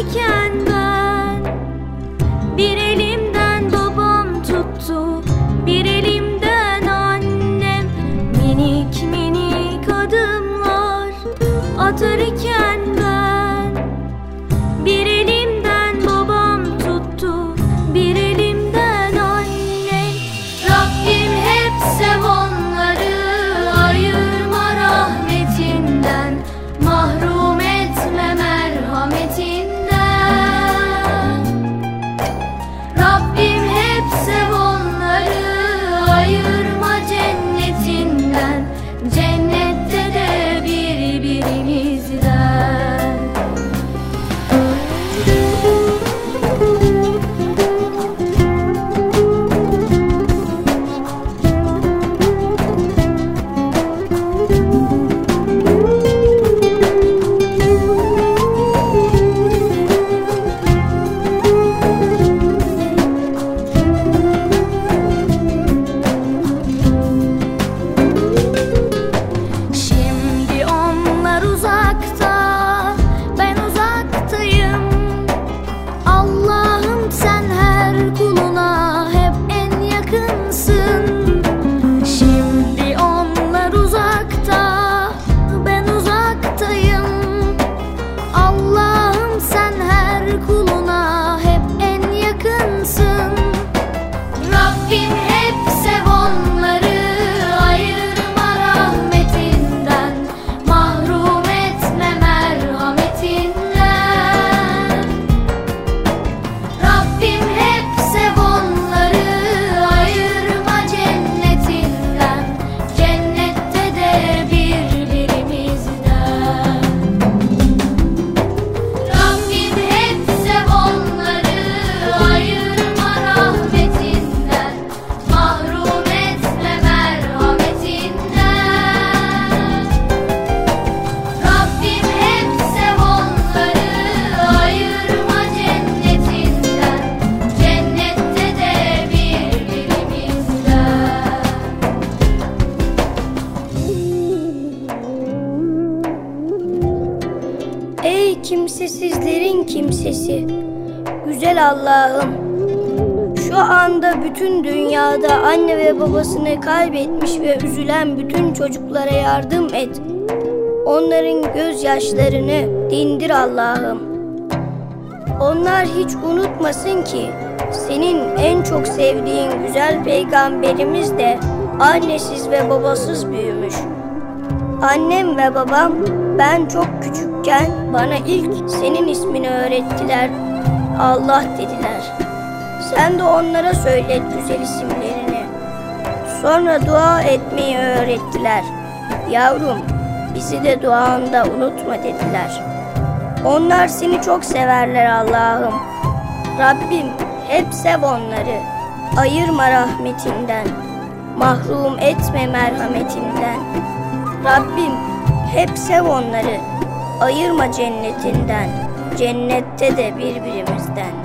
Atarken ben bir elimden babam tuttu Bir elimden annem. Minik minik adımlar Atarken ben kimsesizlerin kimsesi, güzel Allah'ım. Şu anda bütün dünyada anne ve babasını kaybetmiş ve üzülen bütün çocuklara yardım et. Onların gözyaşlarını dindir Allah'ım. Onlar hiç unutmasın ki senin en çok sevdiğin güzel peygamberimiz de annesiz ve babasız büyümüş. Annem ve babam ben çok küçükken bana ilk senin ismini öğrettiler. Allah dediler. Sen de onlara söyle güzel isimlerini. Sonra dua etmeyi öğrettiler. Yavrum bizi de duanda unutma dediler. Onlar seni çok severler Allah'ım. Rabbim hep sev onları. Ayırma rahmetinden. Mahrum etme merhametinden. Rabbim hep sev onları. Ayırma cennetinden. Cennette de birbirimizden.